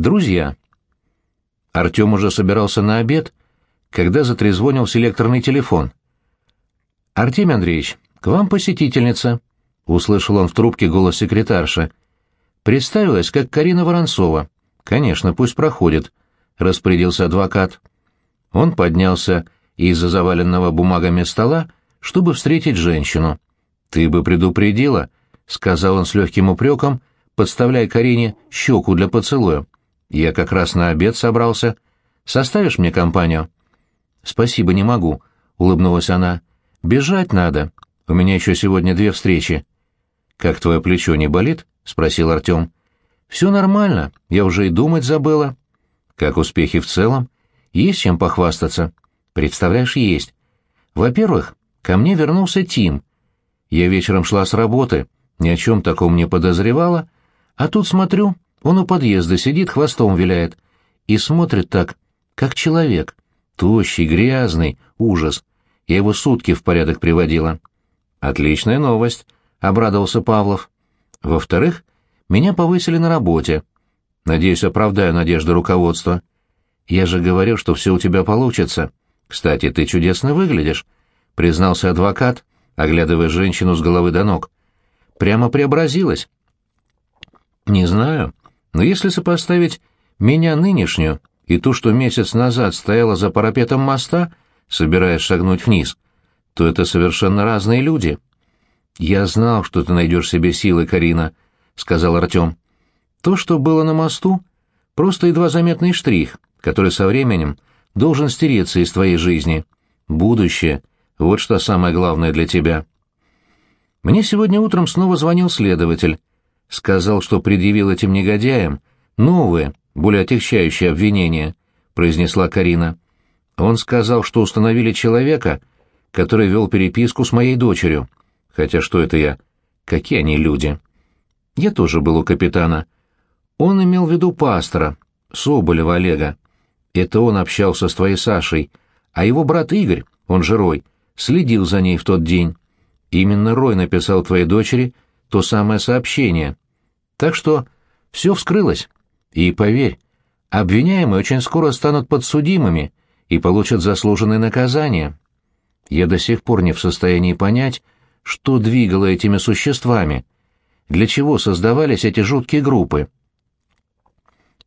Друзья. Артем уже собирался на обед, когда затрезвонил селекторный телефон. «Артемий Андреевич, к вам посетительница», — услышал он в трубке голос секретарши. «Представилась, как Карина Воронцова. Конечно, пусть проходит», — распорядился адвокат. Он поднялся из-за заваленного бумагами стола, чтобы встретить женщину. «Ты бы предупредила», — сказал он с легким упреком, подставляя Карине щеку для поцелуя. «Я как раз на обед собрался. Составишь мне компанию?» «Спасибо, не могу», — улыбнулась она. «Бежать надо. У меня еще сегодня две встречи». «Как твое плечо не болит?» — спросил Артем. «Все нормально. Я уже и думать забыла». «Как успехи в целом? Есть чем похвастаться?» «Представляешь, есть. Во-первых, ко мне вернулся Тим. Я вечером шла с работы, ни о чем таком не подозревала, а тут смотрю, он у подъезда сидит, хвостом виляет, и смотрит так, как человек, тощий, грязный, ужас. Я его сутки в порядок приводила. Отличная новость, обрадовался Павлов. Во-вторых, меня повысили на работе. Надеюсь, оправдаю надежды руководства. Я же говорил, что все у тебя получится. Кстати, ты чудесно выглядишь, признался адвокат, оглядывая женщину с головы до ног. Прямо преобразилась. Не знаю, но если сопоставить меня нынешнюю и ту, что месяц назад стояла за парапетом моста, собираясь шагнуть вниз, то это совершенно разные люди. «Я знал, что ты найдешь себе силы, Карина», — сказал Артем. «То, что было на мосту, просто едва заметный штрих, который со временем должен стереться из твоей жизни. Будущее — вот что самое главное для тебя». Мне сегодня утром снова звонил следователь. Сказал, что предъявил этим негодяям новые, более отягчающие обвинения, — произнесла Карина. Он сказал, что установили человека, который вел переписку с моей дочерью. Хотя что это я? Какие они люди? Я тоже был у капитана. Он имел в виду пастора, Соболева Олега. Это он общался с твоей Сашей, а его брат Игорь, он же Рой, следил за ней в тот день. Именно Рой написал твоей дочери то самое сообщение. Так что все вскрылось. И поверь, обвиняемые очень скоро станут подсудимыми и получат заслуженное наказание. Я до сих пор не в состоянии понять, что двигало этими существами, для чего создавались эти жуткие группы.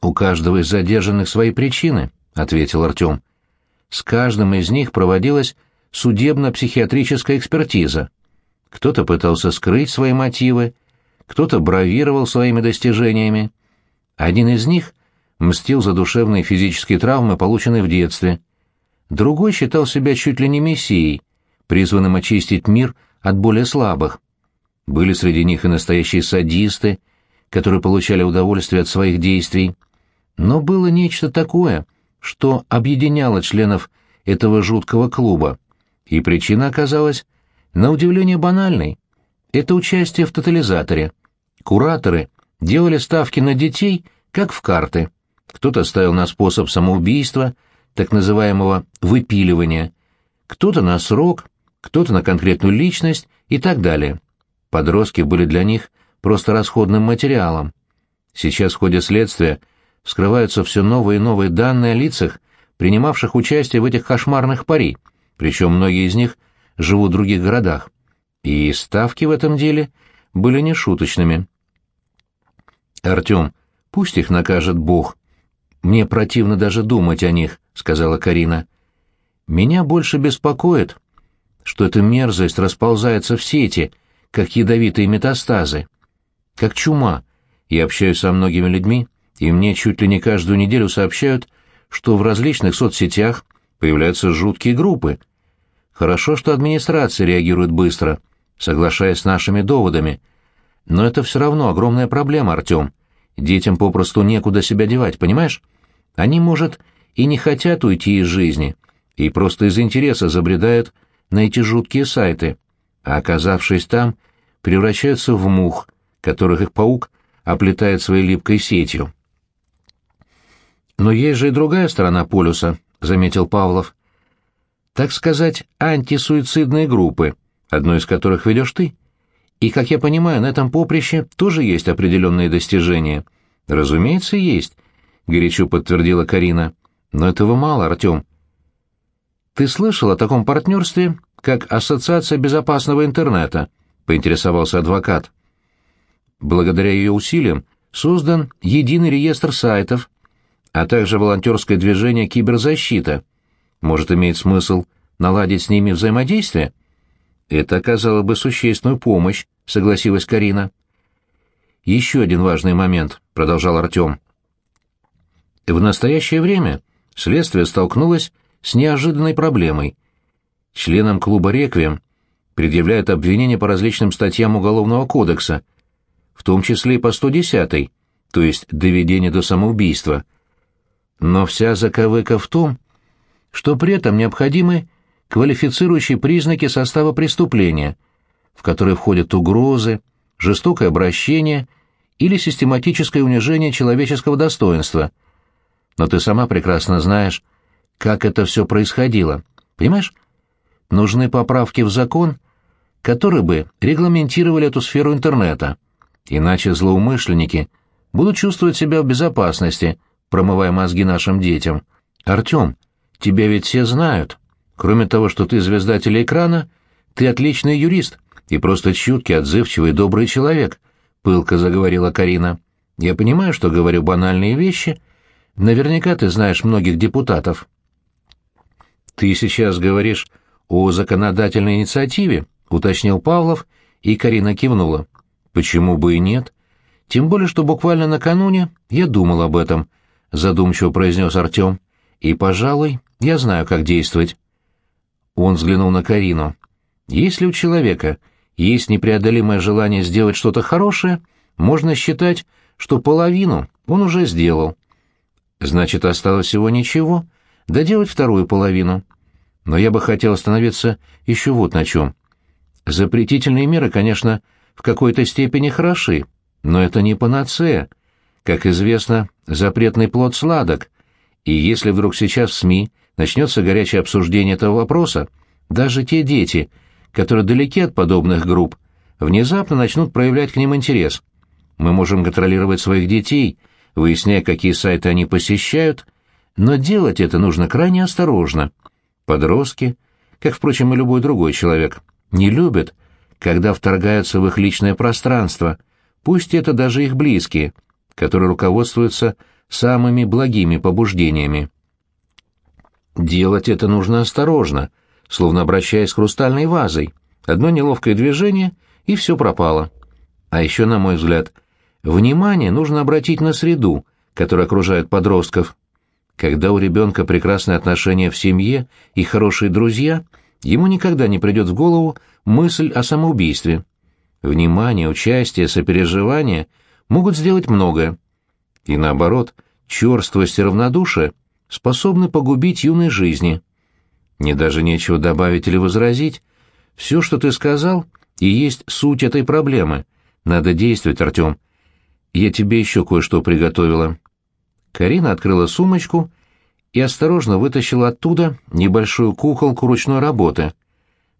«У каждого из задержанных свои причины», — ответил Артем. «С каждым из них проводилась судебно-психиатрическая экспертиза. Кто-то пытался скрыть свои мотивы, кто-то бравировал своими достижениями. Один из них мстил за душевные и физические травмы, полученные в детстве. Другой считал себя чуть ли не мессией, призванным очистить мир от более слабых. Были среди них и настоящие садисты, которые получали удовольствие от своих действий. Но было нечто такое, что объединяло членов этого жуткого клуба, и причина оказалась, на удивление, банальной. Это участие в тотализаторе. Кураторы делали ставки на детей, как в карты. Кто-то ставил на способ самоубийства, так называемого выпиливания, кто-то на срок, кто-то на конкретную личность и так далее. Подростки были для них просто расходным материалом. Сейчас в ходе следствия вскрываются все новые и новые данные о лицах, принимавших участие в этих кошмарных пари, причем многие из них живут в других городах. И ставки в этом деле были нешуточными. «Артем, пусть их накажет Бог. Мне противно даже думать о них», — сказала Карина. «Меня больше беспокоит, что эта мерзость расползается в сети, как ядовитые метастазы. Как чума. Я общаюсь со многими людьми, и мне чуть ли не каждую неделю сообщают, что в различных соцсетях появляются жуткие группы. Хорошо, что администрация реагирует быстро, соглашаясь с нашими доводами. Но это все равно огромная проблема, Артем. Детям попросту некуда себя девать, понимаешь? Они, может, и не хотят уйти из жизни, и просто из интереса забредают на эти жуткие сайты, а оказавшись там, превращаются в мух, которых их паук оплетает своей липкой сетью. «Но есть же и другая сторона полюса», — заметил Павлов. «Так сказать, антисуицидные группы, одной из которых ведешь ты. И, как я понимаю, на этом поприще тоже есть определенные достижения». «Разумеется, есть. — горячо подтвердила Карина. «Но этого мало, Артем». «Ты слышал о таком партнерстве, как Ассоциация безопасного интернета?» — поинтересовался адвокат. Благодаря ее усилиям создан единый реестр сайтов, а также волонтерское движение «Киберзащита». Может, имеет смысл наладить с ними взаимодействие? Это оказало бы существенную помощь, согласилась Карина. Еще один важный момент, продолжал Артем. В настоящее время следствие столкнулось с неожиданной проблемой. Членам клуба «Реквием» предъявляют обвинения по различным статьям Уголовного кодекса, в том числе и по 110 то есть доведение до самоубийства. Но вся заковыка в том, что при этом необходимы квалифицирующие признаки состава преступления, в которые входят угрозы, жестокое обращение или систематическое унижение человеческого достоинства. Но ты сама прекрасно знаешь, как это все происходило. Понимаешь? Нужны поправки в закон, которые бы регламентировали эту сферу интернета. Иначе злоумышленники будут чувствовать себя в безопасности, промывая мозги нашим детям. Артем, тебя ведь все знают. Кроме того, что ты звезда телеэкрана, ты отличный юрист и просто чуткий, отзывчивый, добрый человек, — пылко заговорила Карина. Я понимаю, что говорю банальные вещи. Наверняка ты знаешь многих депутатов. Ты сейчас говоришь о законодательной инициативе, — уточнил Павлов, и Карина кивнула. Почему бы и нет? Тем более, что буквально накануне я думал об этом, — задумчиво произнес Артем. И, пожалуй, я знаю, как действовать. Он взглянул на Карину. Если у человека есть непреодолимое желание сделать что-то хорошее, можно считать, что половину он уже сделал. Значит, осталось всего ничего, доделать вторую половину. Но я бы хотел остановиться еще вот на чем. Запретительные меры, конечно, в какой-то степени хороши, но это не панацея. Как известно, запретный плод сладок, и если вдруг сейчас в СМИ начнется горячее обсуждение этого вопроса, даже те дети, которые далеки от подобных групп, внезапно начнут проявлять к ним интерес. Мы можем контролировать своих детей, выясняя, какие сайты они посещают, но делать это нужно крайне осторожно. Подростки, как, впрочем, и любой другой человек, не любят, когда вторгаются в их личное пространство, пусть это даже их близкие, которые руководствуются самыми благими побуждениями. Делать это нужно осторожно, словно обращаясь к хрустальной вазой. Одно неловкое движение, и все пропало. А еще, на мой взгляд, внимание нужно обратить на среду, которая окружает подростков. Когда у ребенка прекрасные отношения в семье и хорошие друзья, ему никогда не придет в голову мысль о самоубийстве. Внимание, участие, сопереживание могут сделать многое. И наоборот, черствость и равнодушие — способны погубить юной жизни. Мне даже нечего добавить или возразить. Все, что ты сказал, и есть суть этой проблемы. Надо действовать, Артем. Я тебе еще кое-что приготовила». Карина открыла сумочку и осторожно вытащила оттуда небольшую куколку ручной работы.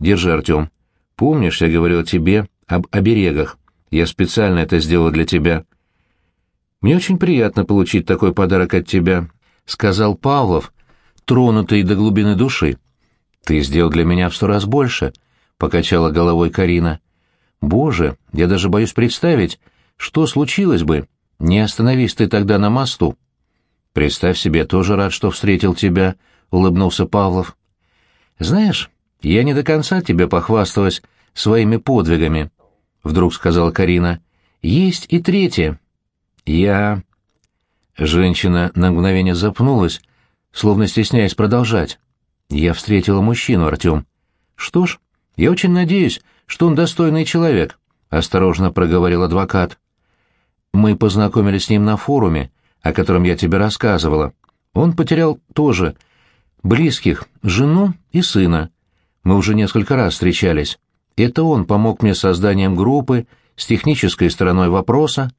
«Держи, Артем. Помнишь, я говорил тебе об оберегах? Я специально это сделала для тебя». «Мне очень приятно получить такой подарок от тебя», — сказал Павлов, тронутый до глубины души. «Ты сделал для меня в сто раз больше», — покачала головой Карина. «Боже, я даже боюсь представить, что случилось бы, не остановись ты тогда на мосту». «Представь себе, тоже рад, что встретил тебя», — улыбнулся Павлов. «Знаешь, я не до конца тебе похвасталась своими подвигами», — вдруг сказала Карина. «Есть и третье. Я...» Женщина на мгновение запнулась, словно стесняясь продолжать. «Я встретила мужчину, Артем. Что ж, я очень надеюсь, что он достойный человек», — осторожно проговорил адвокат. «Мы познакомились с ним на форуме, о котором я тебе рассказывала. Он потерял тоже близких, жену и сына. Мы уже несколько раз встречались. Это он помог мне с созданием группы, с технической стороной вопроса,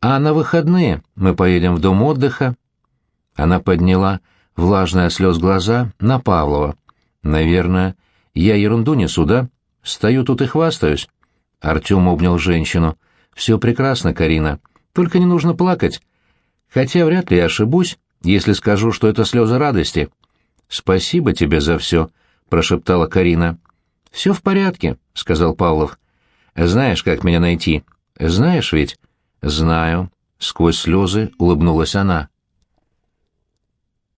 а на выходные мы поедем в дом отдыха. Она подняла влажные слез глаза на Павлова. Наверное, я ерунду несу, да? Стою тут и хвастаюсь. Артем обнял женщину. Все прекрасно, Карина. Только не нужно плакать. Хотя вряд ли я ошибусь, если скажу, что это слезы радости. «Спасибо тебе за все», — прошептала Карина. «Все в порядке», — сказал Павлов. «Знаешь, как меня найти?» «Знаешь ведь?» «Знаю», — сквозь слезы улыбнулась она.